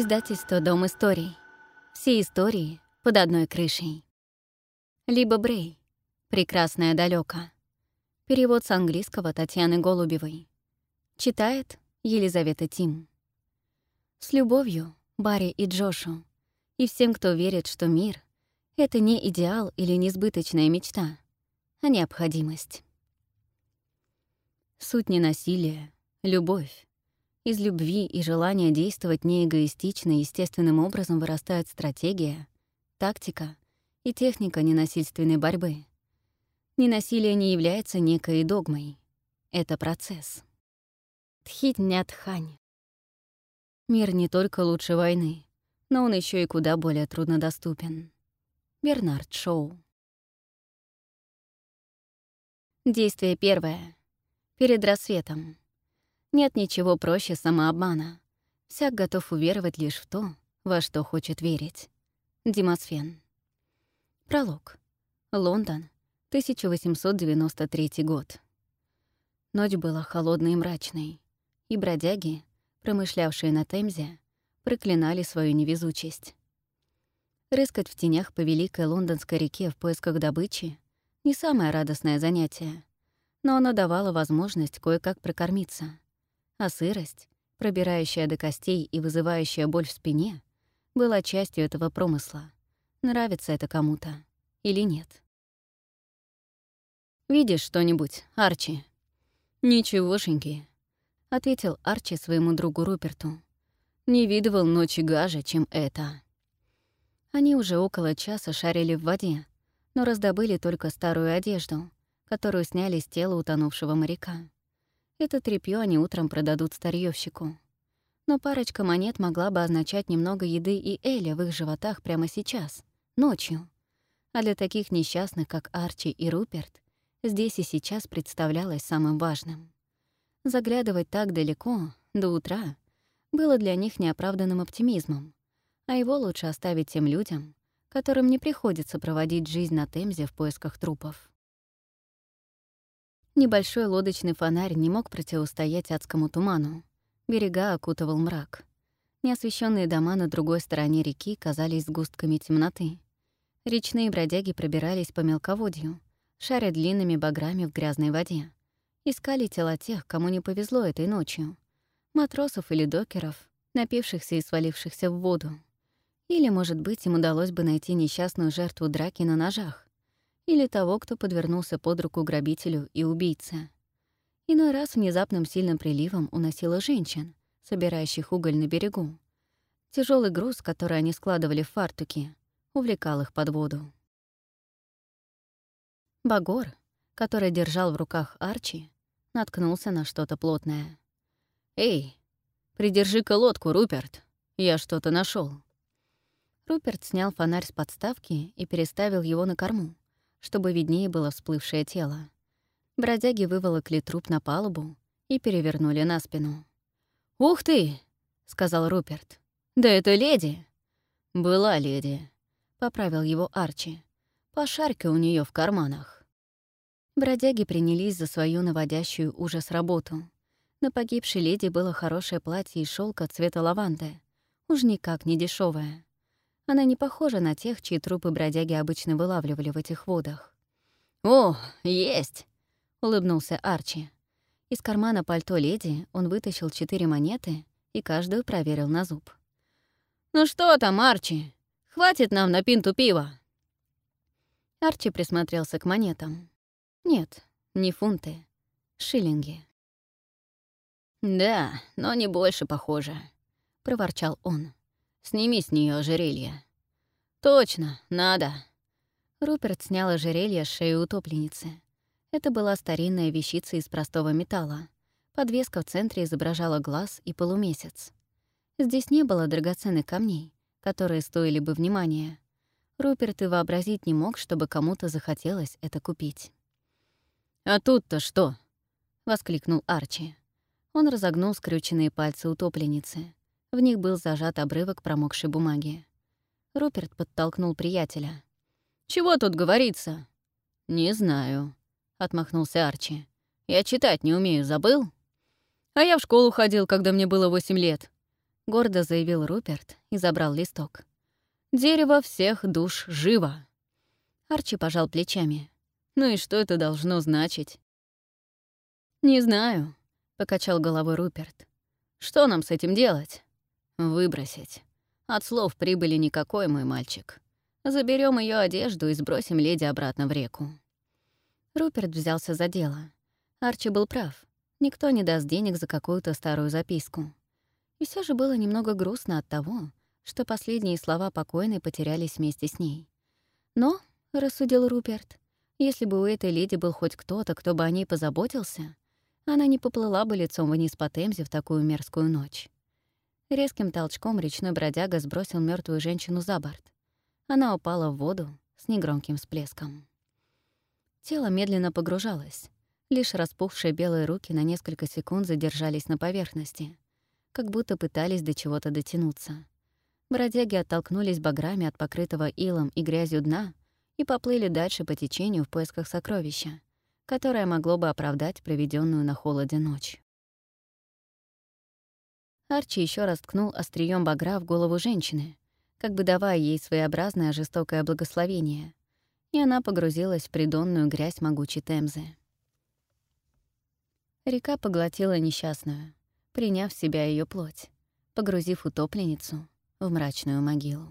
Издательство «Дом историй». Все истории под одной крышей. Либо Брей. Прекрасная далека. Перевод с английского Татьяны Голубевой. Читает Елизавета Тим. С любовью Барри и Джошу и всем, кто верит, что мир — это не идеал или несбыточная мечта, а необходимость. Суть не насилие, любовь. Из любви и желания действовать неэгоистично и естественным образом вырастает стратегия, тактика и техника ненасильственной борьбы. Ненасилие не является некой догмой. Это процесс. Тхитнятхань. Мир не только лучше войны, но он еще и куда более труднодоступен. Бернард Шоу. Действие первое. Перед рассветом. Нет ничего проще самообмана. Всяк готов уверовать лишь в то, во что хочет верить. Димасфен. Пролог. Лондон, 1893 год. Ночь была холодной и мрачной, и бродяги, промышлявшие на Темзе, проклинали свою невезучесть. Рыскать в тенях по великой лондонской реке в поисках добычи — не самое радостное занятие, но оно давало возможность кое-как прокормиться — а сырость, пробирающая до костей и вызывающая боль в спине, была частью этого промысла. Нравится это кому-то или нет. «Видишь что-нибудь, Арчи?» «Ничегошеньки», — ответил Арчи своему другу Руперту. «Не видывал ночи гажа, чем это». Они уже около часа шарили в воде, но раздобыли только старую одежду, которую сняли с тела утонувшего моряка. Это тряпьё они утром продадут старьёвщику. Но парочка монет могла бы означать немного еды и Эля в их животах прямо сейчас, ночью. А для таких несчастных, как Арчи и Руперт, здесь и сейчас представлялось самым важным. Заглядывать так далеко, до утра, было для них неоправданным оптимизмом, а его лучше оставить тем людям, которым не приходится проводить жизнь на Темзе в поисках трупов. Небольшой лодочный фонарь не мог противостоять адскому туману. Берега окутывал мрак. Неосвещенные дома на другой стороне реки казались сгустками темноты. Речные бродяги пробирались по мелководью, шаря длинными баграми в грязной воде. Искали тела тех, кому не повезло этой ночью. Матросов или докеров, напившихся и свалившихся в воду. Или, может быть, им удалось бы найти несчастную жертву драки на ножах или того, кто подвернулся под руку грабителю и убийце. Иной раз внезапным сильным приливом уносило женщин, собирающих уголь на берегу. Тяжелый груз, который они складывали в фартуки, увлекал их под воду. Багор, который держал в руках Арчи, наткнулся на что-то плотное. «Эй, придержи-ка лодку, Руперт, я что-то нашел. Руперт снял фонарь с подставки и переставил его на корму чтобы виднее было всплывшее тело. Бродяги выволокли труп на палубу и перевернули на спину. «Ух ты!» — сказал Руперт. «Да это леди!» «Была леди», — поправил его Арчи. «Пошарь-ка у нее в карманах». Бродяги принялись за свою наводящую ужас работу. На погибшей леди было хорошее платье из шелка цвета лаванды, уж никак не дешевое. Она не похожа на тех, чьи трупы бродяги обычно вылавливали в этих водах. «О, есть!» — улыбнулся Арчи. Из кармана пальто леди он вытащил четыре монеты и каждую проверил на зуб. «Ну что там, Арчи? Хватит нам на пинту пива!» Арчи присмотрелся к монетам. Нет, не фунты, шиллинги. «Да, но не больше, похоже», — проворчал он. Сними с нее ожерелье». «Точно, надо». Руперт снял ожерелье с шеи утопленницы. Это была старинная вещица из простого металла. Подвеска в центре изображала глаз и полумесяц. Здесь не было драгоценных камней, которые стоили бы внимания. Руперт и вообразить не мог, чтобы кому-то захотелось это купить. «А тут-то что?» — воскликнул Арчи. Он разогнул скрюченные пальцы утопленницы. В них был зажат обрывок промокшей бумаги. Руперт подтолкнул приятеля. «Чего тут говорится?» «Не знаю», — отмахнулся Арчи. «Я читать не умею, забыл?» «А я в школу ходил, когда мне было восемь лет», — гордо заявил Руперт и забрал листок. «Дерево всех душ живо!» Арчи пожал плечами. «Ну и что это должно значить?» «Не знаю», — покачал головой Руперт. «Что нам с этим делать?» «Выбросить. От слов прибыли никакой, мой мальчик. Заберем ее одежду и сбросим леди обратно в реку». Руперт взялся за дело. Арчи был прав. Никто не даст денег за какую-то старую записку. И все же было немного грустно от того, что последние слова покойной потерялись вместе с ней. Но, — рассудил Руперт, — если бы у этой леди был хоть кто-то, кто бы о ней позаботился, она не поплыла бы лицом вниз по Темзе в такую мерзкую ночь. Резким толчком речной бродяга сбросил мертвую женщину за борт. Она упала в воду с негромким всплеском. Тело медленно погружалось. Лишь распухшие белые руки на несколько секунд задержались на поверхности, как будто пытались до чего-то дотянуться. Бродяги оттолкнулись баграми от покрытого илом и грязью дна и поплыли дальше по течению в поисках сокровища, которое могло бы оправдать проведенную на холоде ночь. Арчи еще раз ткнул острием багра в голову женщины, как бы давая ей своеобразное жестокое благословение, и она погрузилась в придонную грязь могучей Темзы. Река поглотила несчастную, приняв в себя ее плоть, погрузив утопленницу в мрачную могилу.